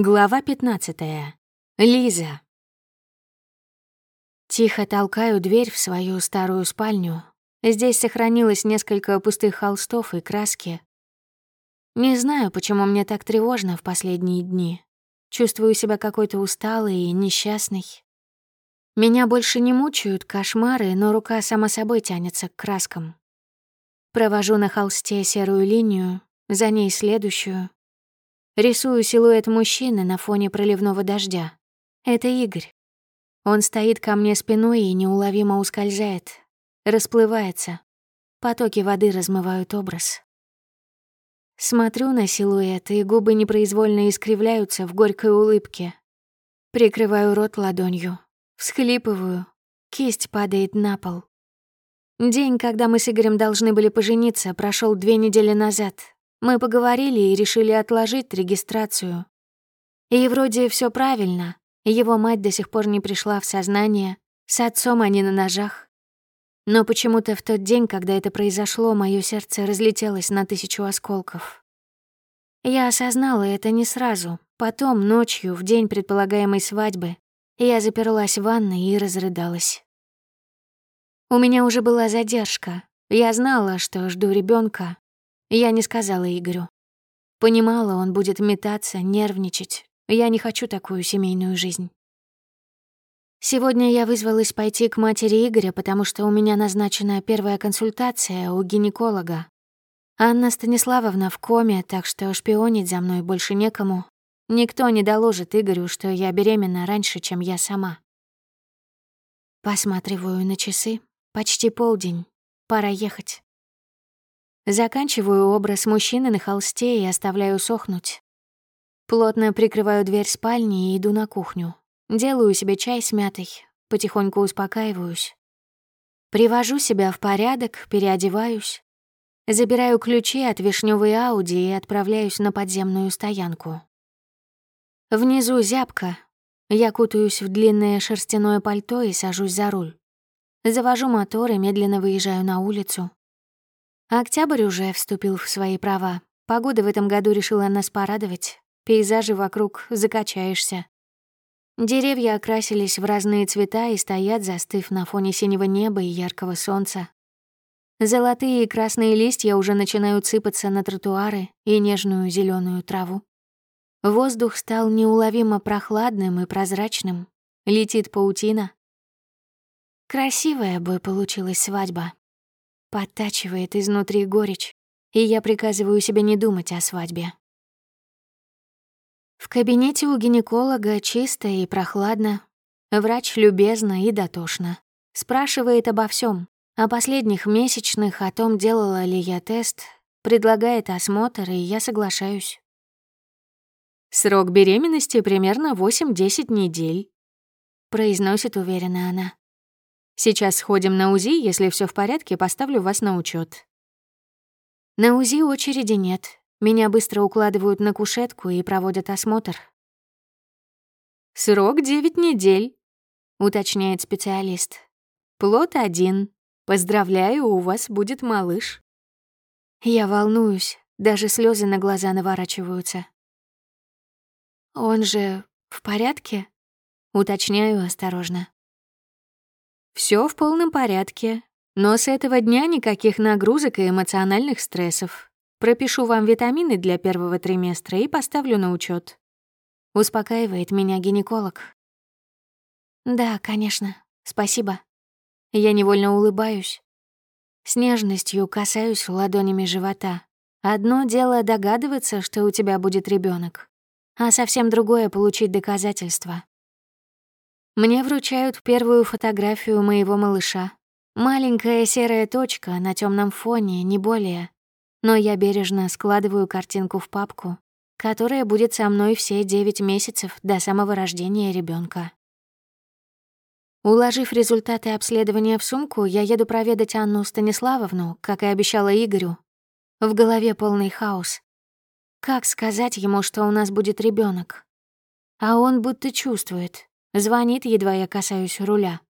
Глава 15. Лиза. Тихо толкаю дверь в свою старую спальню. Здесь сохранилось несколько пустых холстов и краски. Не знаю, почему мне так тревожно в последние дни. Чувствую себя какой-то усталой и несчастной. Меня больше не мучают кошмары, но рука сама собой тянется к краскам. Провожу на холсте серую линию, за ней следующую, Рисую силуэт мужчины на фоне проливного дождя. Это Игорь. Он стоит ко мне спиной и неуловимо ускользает. Расплывается. Потоки воды размывают образ. Смотрю на силуэт, и губы непроизвольно искривляются в горькой улыбке. Прикрываю рот ладонью. Всхлипываю. Кисть падает на пол. День, когда мы с Игорем должны были пожениться, прошел две недели назад, мы поговорили и решили отложить регистрацию. И вроде все правильно. Его мать до сих пор не пришла в сознание. С отцом они на ножах. Но почему-то в тот день, когда это произошло, мое сердце разлетелось на тысячу осколков. Я осознала это не сразу. Потом, ночью, в день предполагаемой свадьбы, я заперлась в ванной и разрыдалась. У меня уже была задержка. Я знала, что жду ребенка, я не сказала Игорю. Понимала, он будет метаться, нервничать. Я не хочу такую семейную жизнь. Сегодня я вызвалась пойти к матери Игоря, потому что у меня назначена первая консультация у гинеколога. Анна Станиславовна в коме, так что шпионить за мной больше некому. Никто не доложит Игорю, что я беременна раньше, чем я сама. Посматриваю на часы. Почти полдень. Пора ехать. Заканчиваю образ мужчины на холсте и оставляю сохнуть. Плотно прикрываю дверь спальни и иду на кухню. Делаю себе чай с мятой, потихоньку успокаиваюсь. Привожу себя в порядок, переодеваюсь. Забираю ключи от вишневой Ауди и отправляюсь на подземную стоянку. Внизу зябко. Я кутаюсь в длинное шерстяное пальто и сажусь за руль. Завожу мотор и медленно выезжаю на улицу. Октябрь уже вступил в свои права. Погода в этом году решила нас порадовать. Пейзажи вокруг закачаешься. Деревья окрасились в разные цвета и стоят, застыв на фоне синего неба и яркого солнца. Золотые и красные листья уже начинают сыпаться на тротуары и нежную зеленую траву. Воздух стал неуловимо прохладным и прозрачным. Летит паутина. Красивая бы получилась свадьба. Подтачивает изнутри горечь, и я приказываю себе не думать о свадьбе. В кабинете у гинеколога чисто и прохладно. Врач любезно и дотошно. Спрашивает обо всем, о последних месячных, о том, делала ли я тест, предлагает осмотр, и я соглашаюсь. «Срок беременности примерно 8-10 недель», — произносит уверенно она. Сейчас сходим на УЗИ, если все в порядке, поставлю вас на учет. На УЗИ очереди нет. Меня быстро укладывают на кушетку и проводят осмотр. «Срок девять недель», — уточняет специалист. «Плод один. Поздравляю, у вас будет малыш». Я волнуюсь, даже слезы на глаза наворачиваются. «Он же в порядке?» — уточняю осторожно. Все в полном порядке, но с этого дня никаких нагрузок и эмоциональных стрессов. Пропишу вам витамины для первого триместра и поставлю на учет. Успокаивает меня гинеколог. Да, конечно, спасибо. Я невольно улыбаюсь. С нежностью касаюсь ладонями живота. Одно дело догадываться, что у тебя будет ребенок, а совсем другое — получить доказательства. Мне вручают первую фотографию моего малыша. Маленькая серая точка на темном фоне, не более. Но я бережно складываю картинку в папку, которая будет со мной все девять месяцев до самого рождения ребенка. Уложив результаты обследования в сумку, я еду проведать Анну Станиславовну, как и обещала Игорю. В голове полный хаос. Как сказать ему, что у нас будет ребенок? А он будто чувствует, Звонит, едва я касаюсь руля.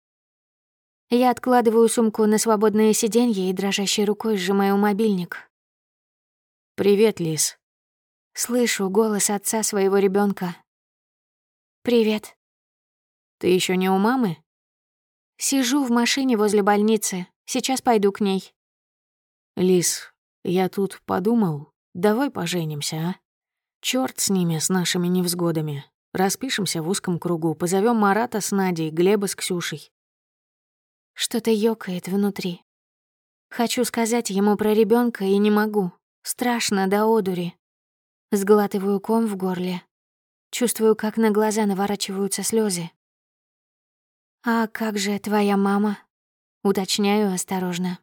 Я откладываю сумку на свободное сиденье и дрожащей рукой сжимаю мобильник. «Привет, Лис». Слышу голос отца своего ребенка. Привет. Ты еще не у мамы? Сижу в машине возле больницы. Сейчас пойду к ней. Лис, я тут подумал, давай поженимся, а? Черт с ними, с нашими невзгодами. Распишемся в узком кругу, позовем Марата с Надей, Глеба с Ксюшей. Что-то ёкает внутри. Хочу сказать ему про ребенка и не могу. Страшно до одури. Сглатываю ком в горле. Чувствую, как на глаза наворачиваются слезы. «А как же твоя мама?» Уточняю осторожно.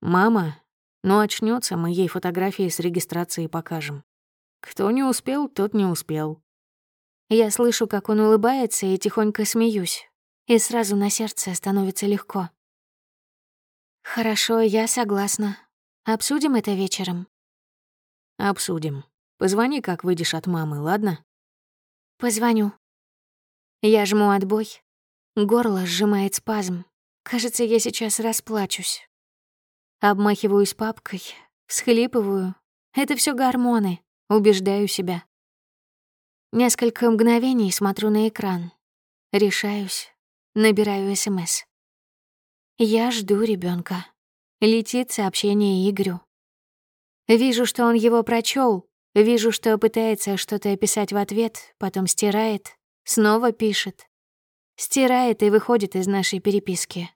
«Мама? Ну, очнется, мы ей фотографии с регистрацией покажем. Кто не успел, тот не успел». Я слышу, как он улыбается, и тихонько смеюсь. И сразу на сердце становится легко. «Хорошо, я согласна. Обсудим это вечером?» «Обсудим. Позвони, как выйдешь от мамы, ладно?» «Позвоню». Я жму отбой. Горло сжимает спазм. Кажется, я сейчас расплачусь. Обмахиваюсь папкой, всхлипываю. Это все гормоны, убеждаю себя. Несколько мгновений смотрю на экран. Решаюсь, набираю СМС. Я жду ребенка. Летит сообщение Игорю. Вижу, что он его прочел, вижу, что пытается что-то описать в ответ, потом стирает, снова пишет. Стирает и выходит из нашей переписки.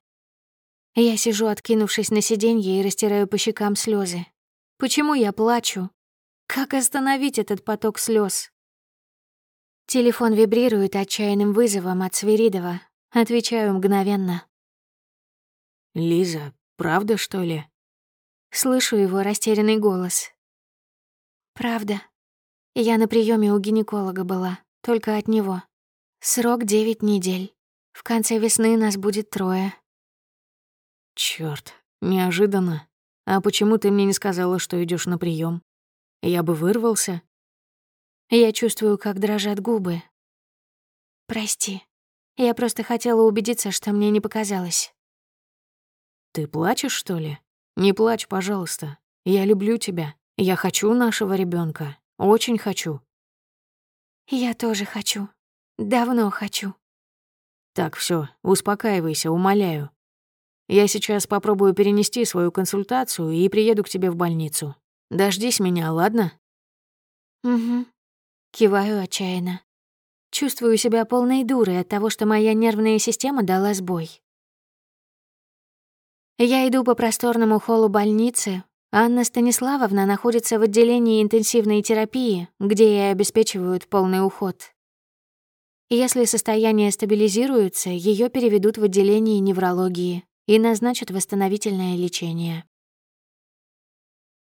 Я сижу, откинувшись на сиденье, и растираю по щекам слезы. Почему я плачу? Как остановить этот поток слез? Телефон вибрирует отчаянным вызовом от Свиридова. Отвечаю мгновенно. «Лиза, правда, что ли?» Слышу его растерянный голос. «Правда. Я на приеме у гинеколога была, только от него. Срок девять недель. В конце весны нас будет трое». Черт, неожиданно. А почему ты мне не сказала, что идешь на прием? Я бы вырвался. Я чувствую, как дрожат губы. Прости. Я просто хотела убедиться, что мне не показалось. Ты плачешь, что ли? Не плачь, пожалуйста. Я люблю тебя. Я хочу нашего ребенка, Очень хочу. Я тоже хочу. Давно хочу. Так, все, успокаивайся, умоляю. Я сейчас попробую перенести свою консультацию и приеду к тебе в больницу. Дождись меня, ладно? Угу. Киваю отчаянно. Чувствую себя полной дурой от того, что моя нервная система дала сбой. Я иду по просторному холлу больницы. Анна Станиславовна находится в отделении интенсивной терапии, где ей обеспечивают полный уход. Если состояние стабилизируется, ее переведут в отделение неврологии и назначат восстановительное лечение.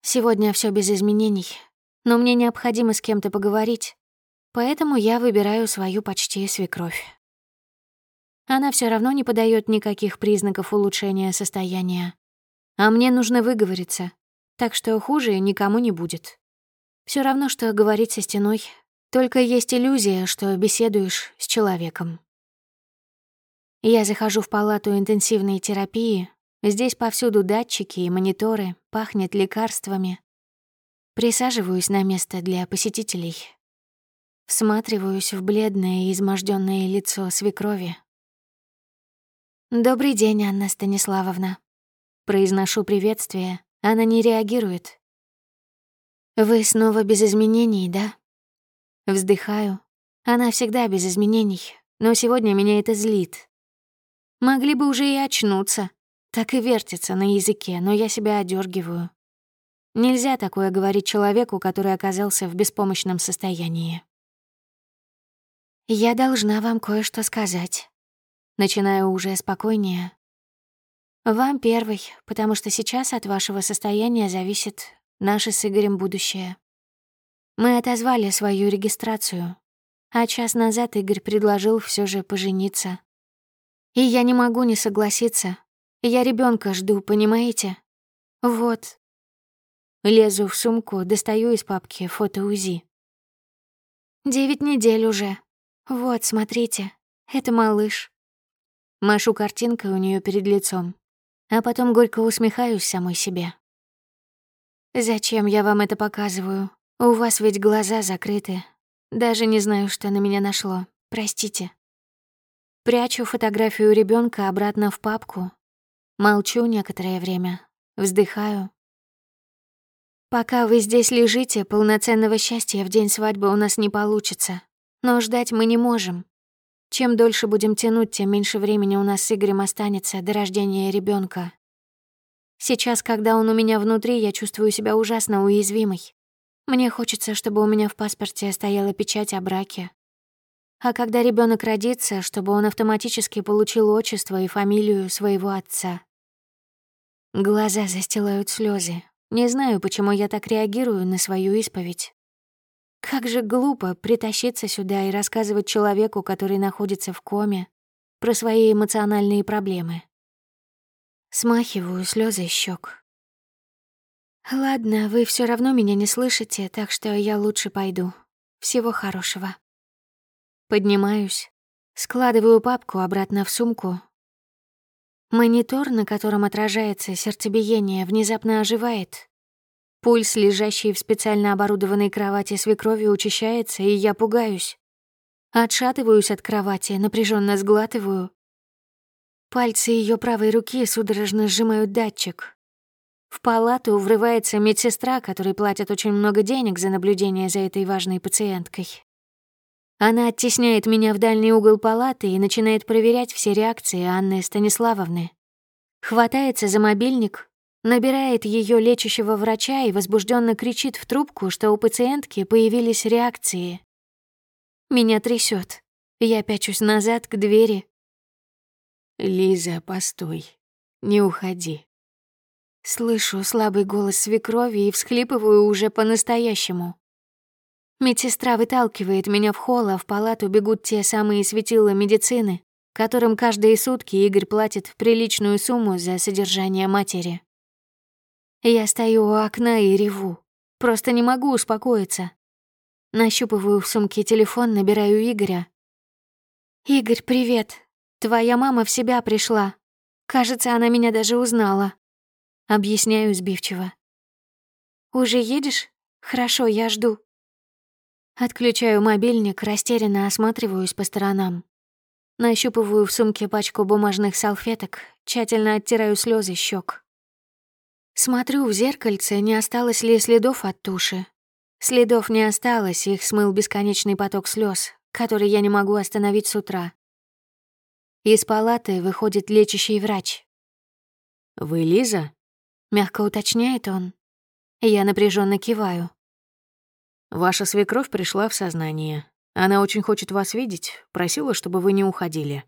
Сегодня все без изменений, но мне необходимо с кем-то поговорить, поэтому я выбираю свою почти свекровь. Она все равно не подает никаких признаков улучшения состояния. А мне нужно выговориться, так что хуже никому не будет. Все равно, что говорить со стеной, только есть иллюзия, что беседуешь с человеком. Я захожу в палату интенсивной терапии. Здесь повсюду датчики и мониторы, пахнет лекарствами. Присаживаюсь на место для посетителей. Всматриваюсь в бледное и измождённое лицо свекрови. «Добрый день, Анна Станиславовна». Произношу приветствие, она не реагирует. «Вы снова без изменений, да?» Вздыхаю. Она всегда без изменений, но сегодня меня это злит. Могли бы уже и очнуться. Так и вертится на языке, но я себя одергиваю. Нельзя такое говорить человеку, который оказался в беспомощном состоянии. «Я должна вам кое-что сказать». Начинаю уже спокойнее. «Вам первый, потому что сейчас от вашего состояния зависит наше с Игорем будущее. Мы отозвали свою регистрацию, а час назад Игорь предложил все же пожениться. И я не могу не согласиться. Я ребенка жду, понимаете? Вот, Лезу в сумку, достаю из папки фото УЗИ. Девять недель уже. Вот, смотрите, это малыш. Машу картинкой у нее перед лицом, а потом горько усмехаюсь самой себе. Зачем я вам это показываю? У вас ведь глаза закрыты. Даже не знаю, что на меня нашло. простите. Прячу фотографию ребенка обратно в папку. Молчу некоторое время, вздыхаю. Пока вы здесь лежите, полноценного счастья в день свадьбы у нас не получится. Но ждать мы не можем. Чем дольше будем тянуть, тем меньше времени у нас с Игорем останется до рождения ребенка. Сейчас, когда он у меня внутри, я чувствую себя ужасно уязвимой. Мне хочется, чтобы у меня в паспорте стояла печать о браке. А когда ребенок родится, чтобы он автоматически получил отчество и фамилию своего отца. Глаза застилают слезы. Не знаю, почему я так реагирую на свою исповедь. Как же глупо притащиться сюда и рассказывать человеку, который находится в коме, про свои эмоциональные проблемы. Смахиваю слезы щек. Ладно, вы все равно меня не слышите, так что я лучше пойду. Всего хорошего. Поднимаюсь, складываю папку обратно в сумку. Монитор, на котором отражается сердцебиение, внезапно оживает. Пульс, лежащий в специально оборудованной кровати свекрови, учащается, и я пугаюсь. Отшатываюсь от кровати, напряженно сглатываю, Пальцы ее правой руки судорожно сжимают датчик. В палату врывается медсестра, которой платят очень много денег за наблюдение за этой важной пациенткой. Она оттесняет меня в дальний угол палаты и начинает проверять все реакции Анны Станиславовны. Хватается за мобильник, набирает ее лечащего врача и возбужденно кричит в трубку, что у пациентки появились реакции. Меня трясет. Я пячусь назад к двери, «Лиза, постой. Не уходи». Слышу слабый голос свекрови и всхлипываю уже по-настоящему. Медсестра выталкивает меня в холл, а в палату бегут те самые светила медицины, которым каждые сутки Игорь платит приличную сумму за содержание матери. Я стою у окна и реву. Просто не могу успокоиться. Нащупываю в сумке телефон, набираю Игоря. «Игорь, привет. Твоя мама в себя пришла. Кажется, она меня даже узнала. Объясняю сбивчиво. Уже едешь? Хорошо, я жду. Отключаю мобильник, растерянно осматриваюсь по сторонам. Нащупываю в сумке пачку бумажных салфеток, тщательно оттираю слезы щек. Смотрю в зеркальце, не осталось ли следов от туши. Следов не осталось, их смыл бесконечный поток слез, который я не могу остановить с утра. Из палаты выходит лечащий врач. «Вы Лиза?» — мягко уточняет он. Я напряженно киваю. «Ваша свекровь пришла в сознание. Она очень хочет вас видеть, просила, чтобы вы не уходили».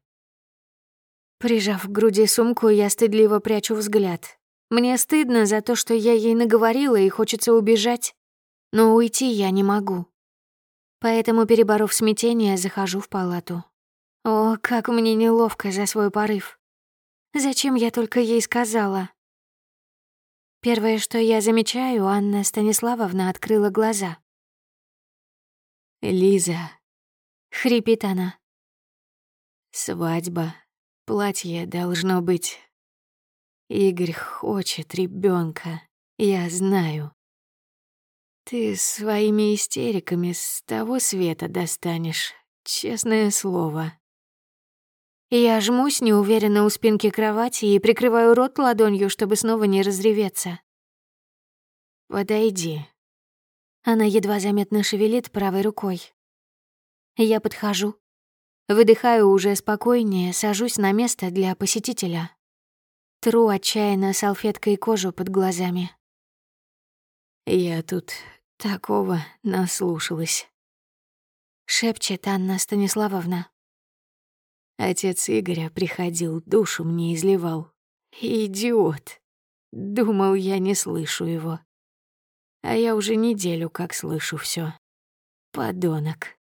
Прижав к груди сумку, я стыдливо прячу взгляд. Мне стыдно за то, что я ей наговорила и хочется убежать, но уйти я не могу. Поэтому, переборов смятение, захожу в палату. О, как мне неловко за свой порыв. Зачем я только ей сказала? Первое, что я замечаю, Анна Станиславовна открыла глаза. «Лиза», — хрипит она. «Свадьба. Платье должно быть. Игорь хочет ребенка. Я знаю. Ты своими истериками с того света достанешь, честное слово». Я жмусь неуверенно у спинки кровати и прикрываю рот ладонью, чтобы снова не разреветься. «Подойди». Она едва заметно шевелит правой рукой. Я подхожу. Выдыхаю уже спокойнее, сажусь на место для посетителя. Тру отчаянно салфеткой кожу под глазами. «Я тут такого наслушалась», — шепчет Анна Станиславовна. Отец Игоря приходил, душу мне изливал. Идиот. Думал, я не слышу его. А я уже неделю как слышу все. Подонок.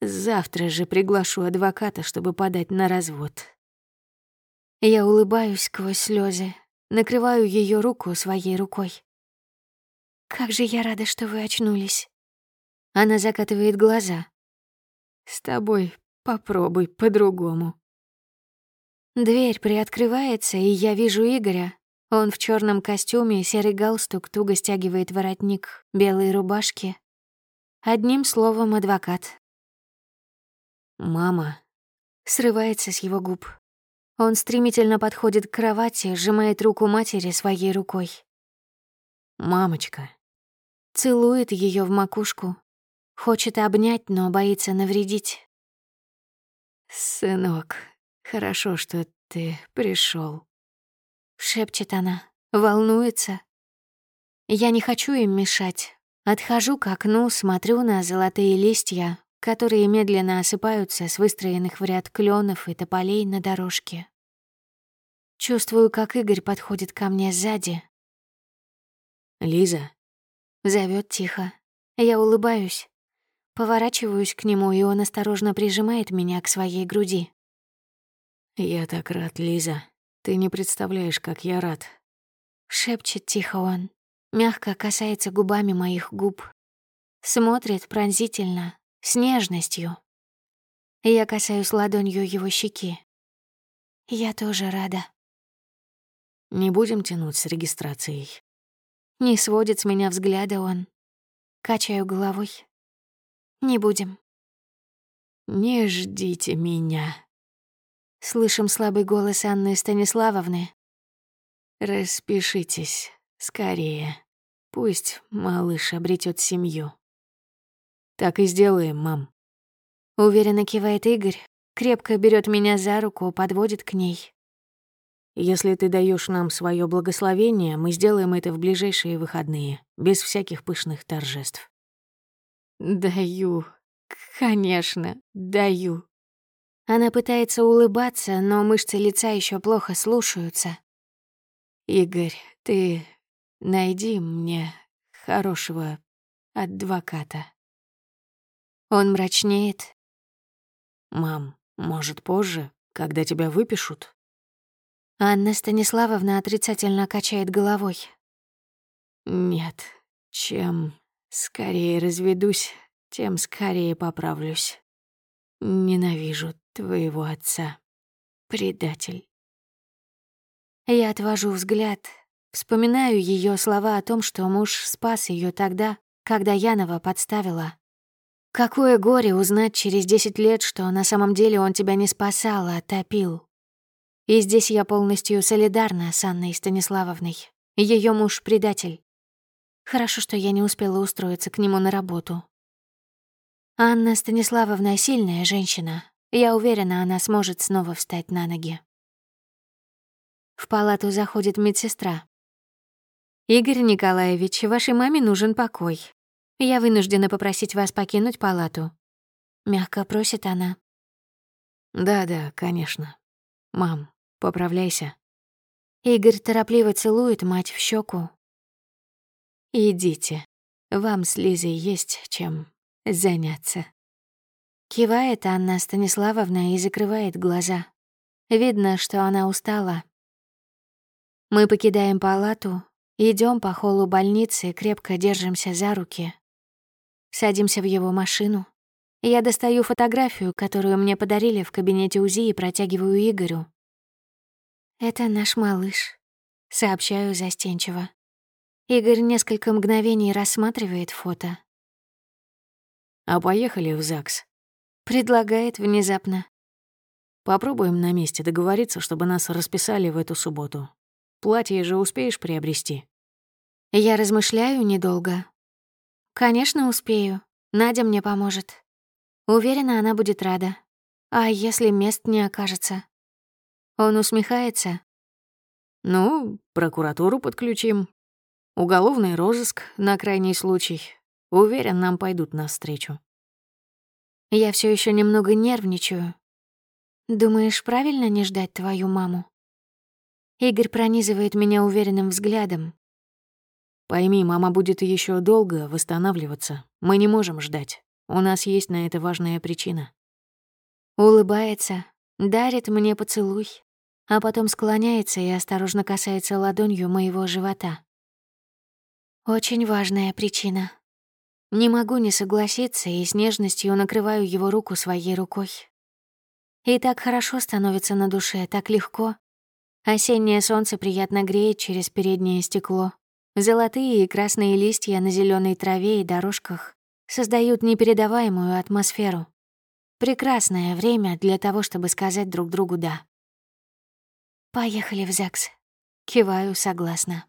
Завтра же приглашу адвоката, чтобы подать на развод. Я улыбаюсь сквозь слезы, накрываю ее руку своей рукой. Как же я рада, что вы очнулись. Она закатывает глаза. С тобой Попробуй по-другому. Дверь приоткрывается, и я вижу Игоря. Он в черном костюме, серый галстук туго стягивает воротник, белые рубашки. Одним словом, адвокат. Мама. Срывается с его губ. Он стремительно подходит к кровати, сжимает руку матери своей рукой. Мамочка. Целует ее в макушку. Хочет обнять, но боится навредить. Сынок, хорошо, что ты пришел. Шепчет она, волнуется. Я не хочу им мешать. Отхожу к окну, смотрю на золотые листья, которые медленно осыпаются с выстроенных в ряд кленов и тополей на дорожке. Чувствую, как Игорь подходит ко мне сзади. «Лиза». Зовет тихо. Я улыбаюсь. Поворачиваюсь к нему, и он осторожно прижимает меня к своей груди. «Я так рад, Лиза. Ты не представляешь, как я рад». Шепчет тихо он. Мягко касается губами моих губ. Смотрит пронзительно, с нежностью. Я касаюсь ладонью его щеки. Я тоже рада. Не будем тянуть с регистрацией. Не сводит с меня взгляда он. Качаю головой. Не будем. Не ждите меня. Слышим слабый голос Анны Станиславовны. Распишитесь скорее. Пусть малыш обретет семью. Так и сделаем, мам. Уверенно кивает Игорь, крепко берет меня за руку, подводит к ней. Если ты даешь нам свое благословение, мы сделаем это в ближайшие выходные, без всяких пышных торжеств. Даю. Конечно, даю. Она пытается улыбаться, но мышцы лица еще плохо слушаются. Игорь, ты найди мне хорошего адвоката. Он мрачнеет. Мам, может, позже, когда тебя выпишут? Анна Станиславовна отрицательно качает головой. Нет, чем скорее разведусь, тем скорее поправлюсь. Ненавижу твоего отца. Предатель. Я отвожу взгляд, вспоминаю ее слова о том, что муж спас ее тогда, когда Янова подставила. Какое горе узнать через десять лет, что на самом деле он тебя не спасал, а топил. И здесь я полностью солидарна с Анной Станиславовной. Ее муж — предатель. Хорошо, что я не успела устроиться к нему на работу. Анна Станиславовна — сильная женщина. Я уверена, она сможет снова встать на ноги. В палату заходит медсестра. «Игорь Николаевич, вашей маме нужен покой. Я вынуждена попросить вас покинуть палату». Мягко просит она. «Да-да, конечно. Мам, Поправляйся. Игорь торопливо целует мать в щеку. Идите. Вам с Лизой есть чем заняться. Кивает Анна Станиславовна и закрывает глаза. Видно, что она устала. Мы покидаем палату, идем по холлу больницы, крепко держимся за руки. Садимся в его машину. Я достаю фотографию, которую мне подарили в кабинете УЗИ и протягиваю Игорю. «Это наш малыш», — сообщаю застенчиво. Игорь несколько мгновений рассматривает фото. «А поехали в ЗАГС?» — предлагает внезапно. «Попробуем на месте договориться, чтобы нас расписали в эту субботу. Платье же успеешь приобрести?» Я размышляю недолго. «Конечно, успею. Надя мне поможет. Уверена, она будет рада. А если мест не окажется?» Он усмехается. «Ну, прокуратуру подключим. Уголовный розыск на крайний случай. Уверен, нам пойдут навстречу». Я все еще немного нервничаю. Думаешь, правильно не ждать твою маму? Игорь пронизывает меня уверенным взглядом. Пойми, мама будет еще долго восстанавливаться. Мы не можем ждать. У нас есть на это важная причина. Улыбается, дарит мне поцелуй, а потом склоняется и осторожно касается ладонью моего живота. Очень важная причина. Не могу не согласиться и с нежностью накрываю его руку своей рукой. И так хорошо становится на душе, так легко. Осеннее солнце приятно греет через переднее стекло. Золотые и красные листья на зеленой траве и дорожках создают непередаваемую атмосферу. Прекрасное время для того, чтобы сказать друг другу «да». Поехали в ЗАГС. Киваю согласно.